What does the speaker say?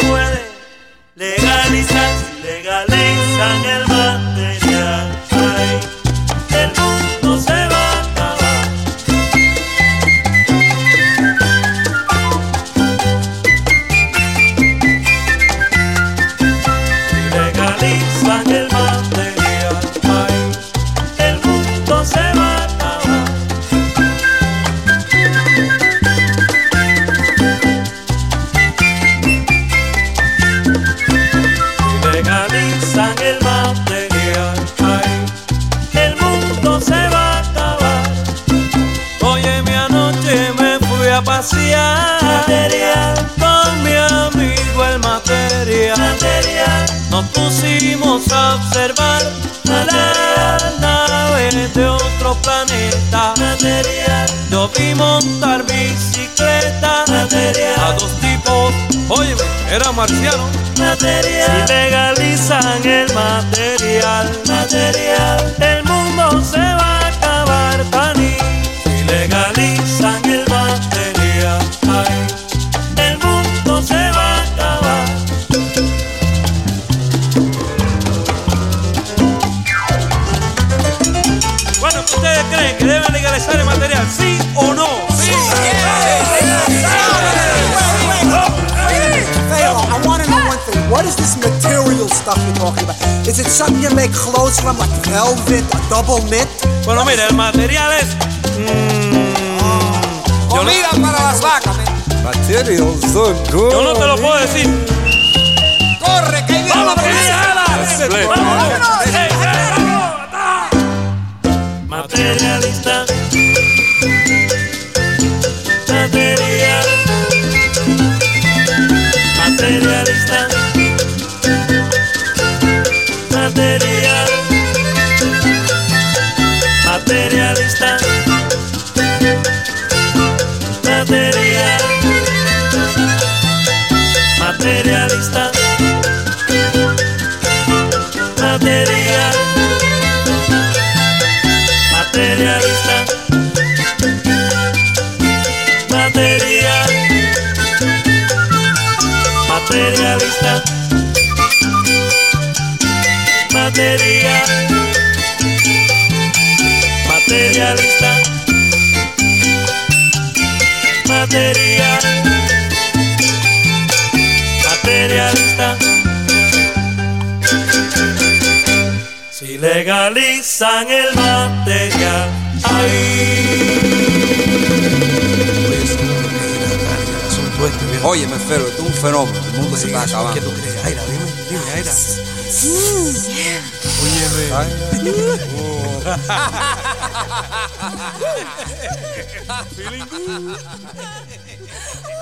recuerde, legalizan, legalizan el material. Ay, el mundo se va a acabar. Legalizan el material. usan el material. El mundo se va a acabar. Oye, mi anoche me fui a pasear. Material. Con mi amigo el material. material. Nos pusimos a observar. Material. La nave de otro planeta. Material. Yo vi montar bicicleta. Material. A dos oye, era marciano. Si material, legalizan el material, material, el mundo se va a acabar, Tani. Si legalizan el material, ay, el mundo se va a acabar. Bueno, ¿ustedes creen que deben legalizar el material? ¿Sí o no? Stuff you're talking about? Is it something you make clothes from, like velvet, a double knit? Bueno, mira, el material es. mm, no, Comida para las vacas. Materials so good. yo no te lo puedo decir. Corre, que ahí viene la policía. Materialista. Materialista. Material. Materialista. Material. Materialista. Si legalizan el material, Oye, me fero, esto es un fenómeno. El mundo se está acabando. ¿Qué tú crees? Aira, dime, dime, Aira. Ay.